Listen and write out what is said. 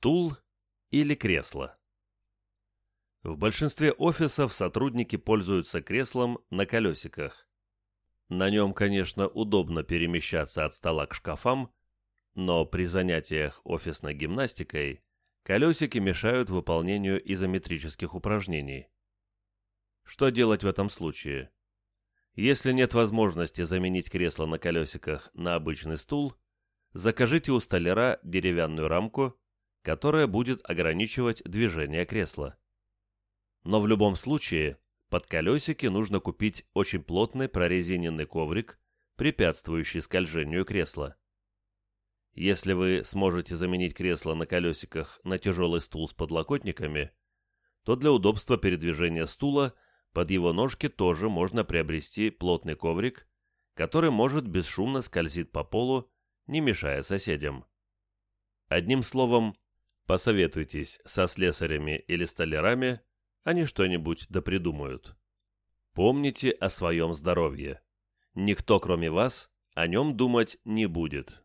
Стул или кресло? В большинстве офисов сотрудники пользуются креслом на колесиках. На нем, конечно, удобно перемещаться от стола к шкафам, но при занятиях офисной гимнастикой колесики мешают выполнению изометрических упражнений. Что делать в этом случае? Если нет возможности заменить кресло на колесиках на обычный стул, закажите у столяра деревянную рамку, которая будет ограничивать движение кресла. Но в любом случае, под колесики нужно купить очень плотный прорезиненный коврик, препятствующий скольжению кресла. Если вы сможете заменить кресло на колесиках на тяжелый стул с подлокотниками, то для удобства передвижения стула под его ножки тоже можно приобрести плотный коврик, который может бесшумно скользить по полу, не мешая соседям. Одним словом, посоветуйтесь со слесарями или столярами, они что-нибудь допридумают. Помните о своем здоровье. Никто, кроме вас, о нем думать не будет.